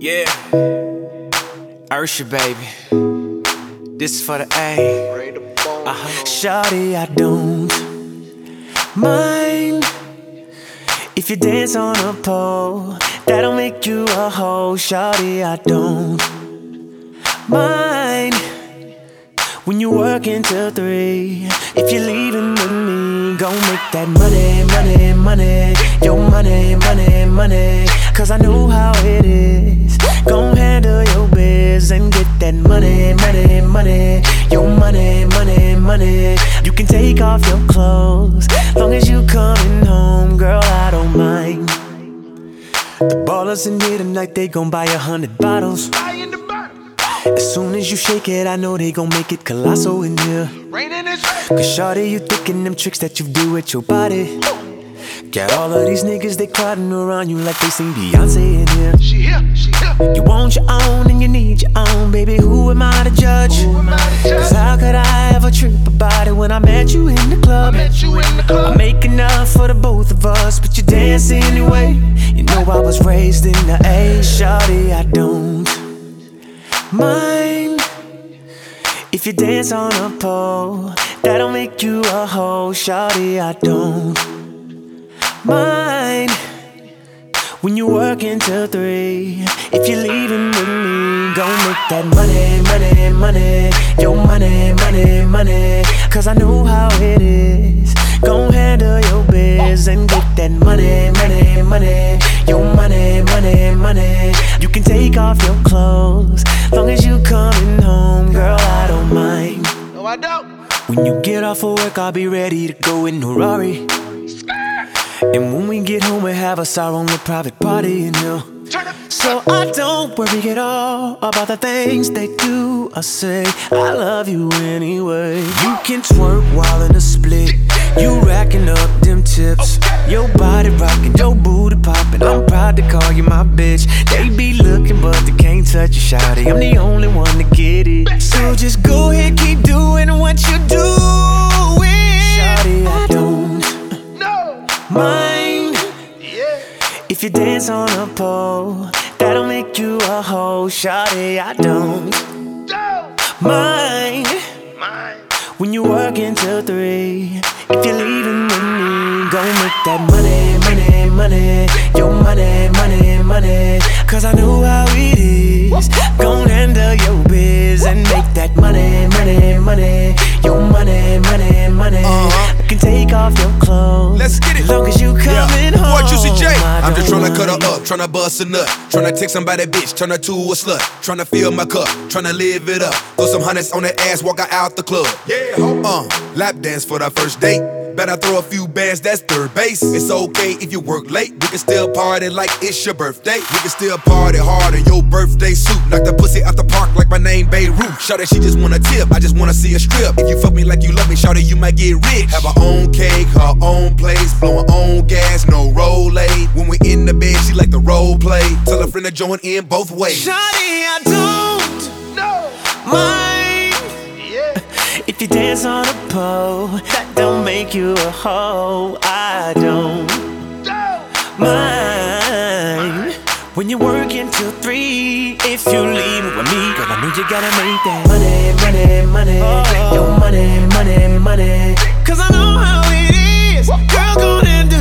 Yeah. Usher, baby. This is for the A. Uh-huh. Shawty, I don't mind if you dance on a pole. That'll make you a hoe. Shawty, I don't mind when you work until three. If you're leaving with me, go make that money, money, money. Your money, money, money. Cause I know how it is. Clothes. Long as you coming home, girl, I don't mind. The ballers in here tonight, they gon' buy a hundred bottles. As soon as you shake it, I know they gon' make it colossal in here. Cause shawty, you thinking them tricks that you do with your body. Got all of these niggas, they crowding around you like they seen Beyonce in here. She here, she here. You want your own and you need your was raised in the A, shawty. I don't mind if you dance on a pole. That'll make you a hoe, shawty. I don't mind when you work until three. If you're leaving with me, go make that money, money, money. Money, money, money. Your money, money, money. You can take off your clothes. Long as you coming home, girl, I don't mind. No, I don't. When you get off of work, I'll be ready to go in a Rari. And when we get home, we have us our only private party you know. So I don't worry at all about the things they do I say. I love you anyway. You can twerk while in a split. You racking up them tips. Your body rocking, your booty popping. I'm proud to call you my bitch. They be looking, but they can't touch you, shawty. I'm the only one to get it. So just go ahead, keep doing what you're doing. Shawty, I don't No. mind. Yeah. If you dance on a pole, that'll make you a hoe, shawty. I don't mind mind. when you work until three. If you're leaving with me, that money, money, money. Your money, money, money. Cause I know how it is. Gon' handle your biz and make that money, money, money. Your money, money, money. Uh-huh. You can take off your clothes. Let's get it. Long as you coming Yeah. home. Boy, Juicy J. I I'm just don't tryna cut her mind. up, tryna bust a nut. Tryna take somebody bitch, turn her to a slut. Tryna fill my cup, tryna live it up. Throw some hundreds on that ass, walk her out the club. Yeah, uh, lap dance for the first date. Better throw a few bands, that's third base. It's okay if you work late. We can still party like it's your birthday. We can still party hard in your birthday suit. Knock the pussy out the park like my name Babe Ruth. Shout that she just wanna tip, I just wanna see a strip. If you fuck me like you love me, shout that you might get rich. Have her own cake, her own place, blow her own gas, no roll When we in the bed, she like the role play. Tell her friend to join in both ways. Shawty, I don't No. mind Yeah. If you dance on a pole. That don't make you a hoe. I don't mind when you work until three. If you leave with me, girl, I know you gotta make that money, money, money. Your money, money, money. Cause I know how it is. Girl, go and do